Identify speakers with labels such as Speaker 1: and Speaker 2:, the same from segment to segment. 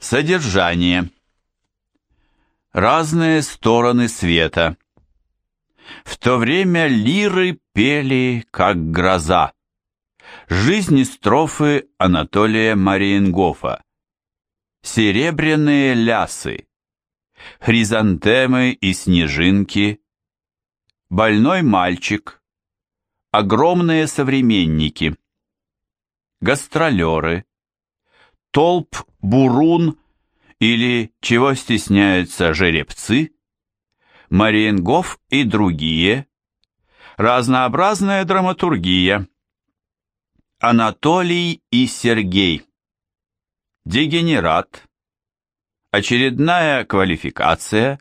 Speaker 1: Содержание. Разные стороны света. В то время лиры пели, как гроза. Жизни строфы Анатолия Мариенгофа. Серебряные лясы. Хризантемы и снежинки. Больной мальчик. Огромные современники. Гастролеры толп бурун или чего стесняются жеребцы, Мариенгоф и другие, разнообразная драматургия, Анатолий и Сергей, дегенерат, очередная квалификация,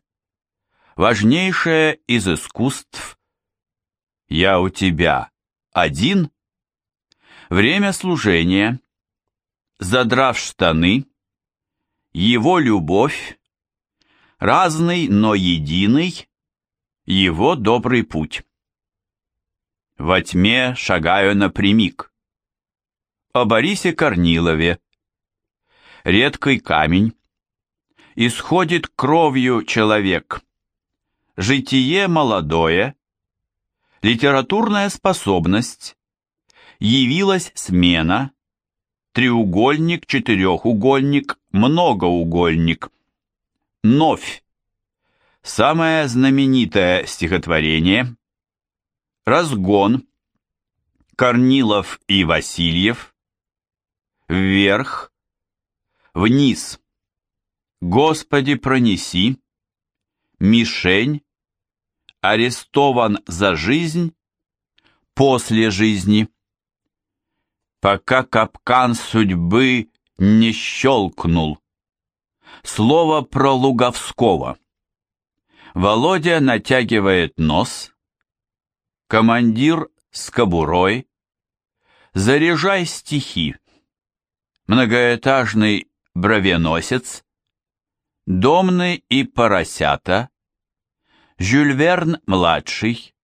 Speaker 1: важнейшее из искусств, я у тебя один, время служения, задрав штаны, его любовь, разный, но единый, его добрый путь. Во тьме шагаю напрямик. О Борисе Корнилове. Редкий камень. Исходит кровью человек. Житие молодое. Литературная способность. Явилась смена треугольник, четырехугольник, многоугольник. Новь. Самое знаменитое стихотворение. Разгон. Корнилов и Васильев. Вверх. Вниз. Господи, пронеси. Мишень. Арестован за жизнь. После жизни пока капкан судьбы не щелкнул. Слово про Луговского. Володя натягивает нос. Командир с кобурой. Заряжай стихи. Многоэтажный бровеносец. Домны и поросята. Жюль Верн-младший.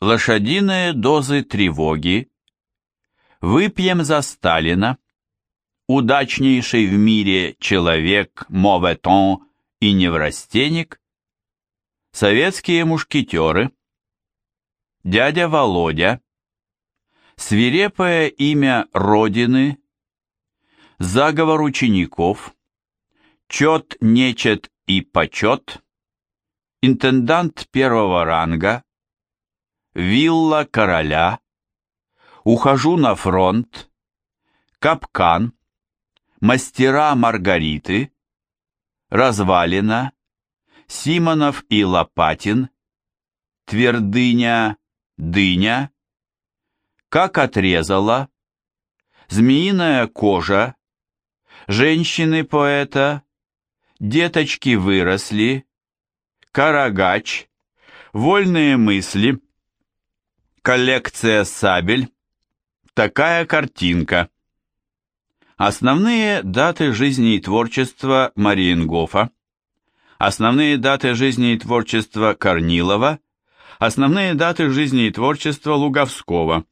Speaker 1: Лошадиные дозы тревоги. Выпьем за Сталина. Удачнейший в мире человек, моветон и неврастенник. Советские мушкетеры. Дядя Володя. Свирепое имя Родины. Заговор учеников. Чет, нечет и почет. Интендант первого ранга. Вилла короля ухожу на фронт, капкан, мастера Маргариты, развалина, Симонов и Лопатин, твердыня, дыня, как отрезала, змеиная кожа, женщины-поэта, деточки выросли, карагач, вольные мысли, коллекция сабель, Такая картинка. Основные даты жизни и творчества Мариенгофа, основные даты жизни и творчества Корнилова, основные даты жизни и творчества Луговского.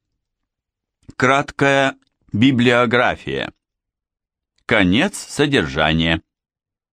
Speaker 1: Краткая библиография. Конец содержания.